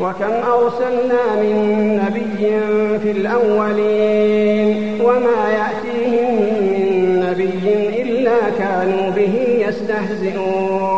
وكم أرسلنا من نبي في الأولين وما يأتيهم من نبي إلا كانوا به يستهزئون.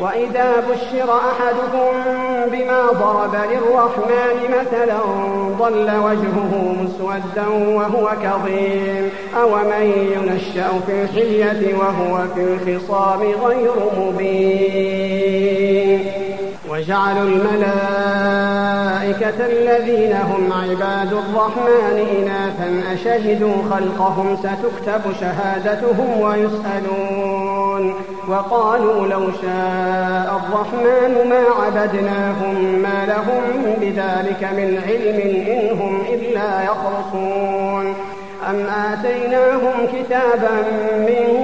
وإذا بشر أحدكم بما ضرب للرحمن مثلا ضل وجهه مسودا وهو كظيم. أومن ينشأ في الحلية وهو في الخصام غير مبين؟ وجعلوا الملائكة الذين هم عباد الرحمن إناثا أشهدوا خلقهم ستكتب شهادتهم ويسألون وقالوا لو شاء الرحمن ما عبدناهم ما لهم بذلك من علم إن هم إلا يخرصون أم آتيناهم كتابا من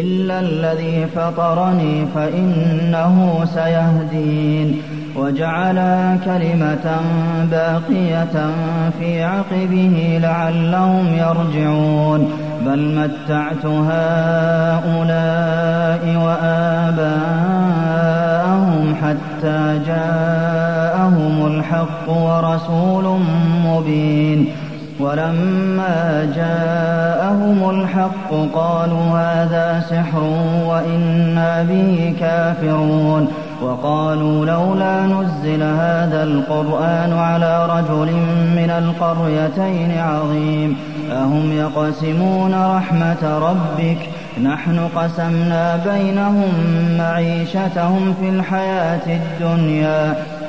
إلا الذي فطرني فإنه سيهدين. وجعل كلمة باقية في عقبه لعلهم يرجعون. بل متعت هؤلاء وآباءهم حتى جاءهم الحق ورسول مبين. ولما جاءهم الحق قالوا هذا سحر وإنا به كافرون وقالوا لولا نزل هذا القرآن على رجل من القريتين عظيم أهم يقسمون رحمة ربك؟ نحن قسمنا بينهم معيشتهم في الحياة الدنيا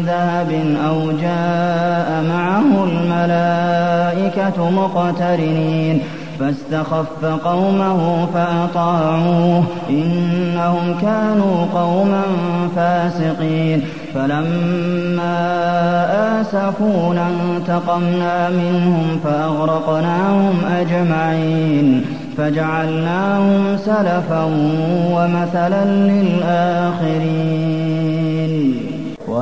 ذهب أو جاء معه الملائكة مقترنين فاستخف قومه فأطاعوه إنهم كانوا قوما فاسقين فلما آسفونا انتقمنا منهم فأغرقناهم أجمعين فجعلناهم سلفا ومثلا للآخرين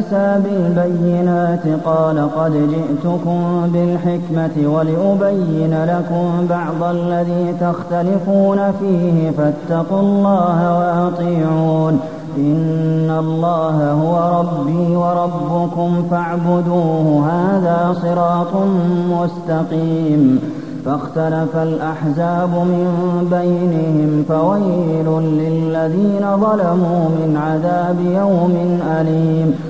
عيسى بالبينات. قال قد جئتكم بالحكمة ولأبين لكم بعض الذي تختلفون فيه. فاتقوا الله وأطيعون. إن الله هو ربي وربكم فاعبدوه. هذا صراط مستقيم. فاختلف الأحزاب من بينهم. فويل للذين ظلموا من عذاب يوم أليم.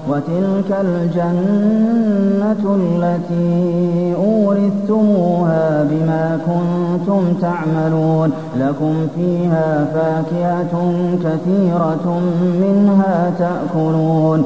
وتلك الجنة التي أورثتموها بما كنتم تعملون. لكم فيها فاكهة كثيرة منها تأكلون.